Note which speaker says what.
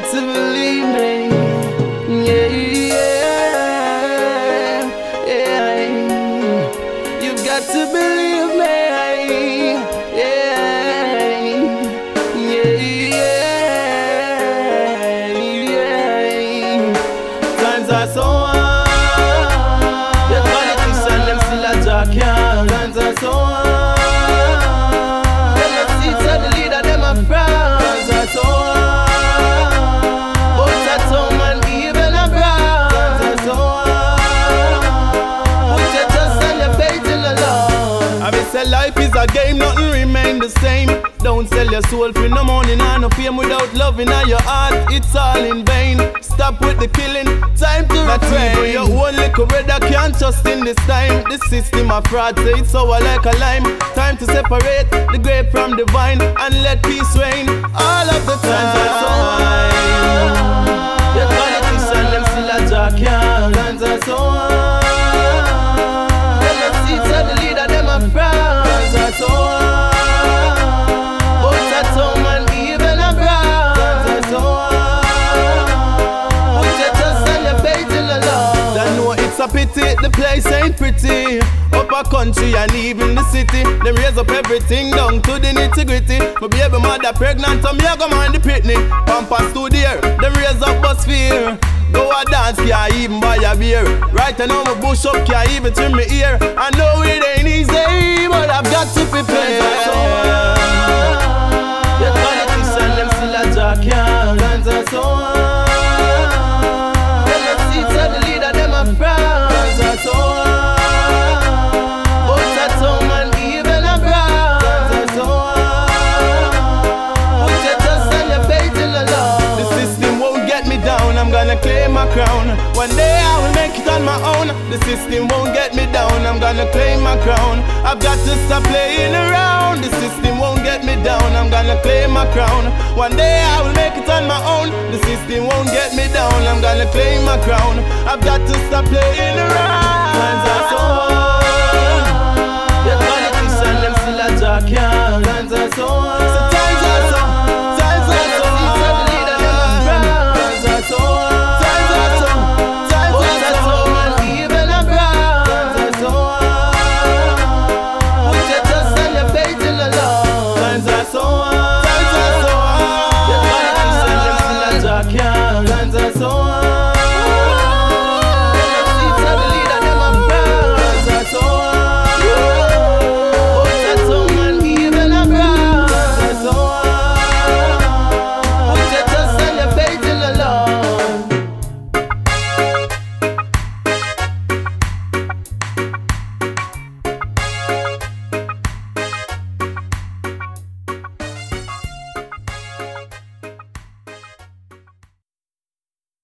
Speaker 1: got to believe me. Yeah, yeah, yeah. You've got to believe me. Yeah, yeah, yeah. Times are so hard. The politicians them still a talk, yeah. Say life is a game, nothing remain the same. Don't sell your soul for no money, nor no fame without loving in your heart. It's all in vain. Stop with the killing, time to refrain. Your own little can't trust in this time. The system of fraud, say it's sour like a lime. Time to separate the grape from the vine and let peace reign all of the time. It's a pity, the place ain't pretty. Up a country and even the city. Them raise up everything down to the nitty gritty. My baby mother pregnant, so me a go mind the pitney. Pampers to there, them raise up bus fear. Go a dance, can't even buy a beer. Right now my bush up, can't even trim my ear. I know my crown. One day I will make it on my own. The system won't get me down. I'm gonna claim my crown. I've got to stop playing around. The system won't get me down. I'm gonna claim my crown. One day I will make it on my own. The system won't get me down. I'm gonna claim my crown. I've got to stop playing around. Lanza soa.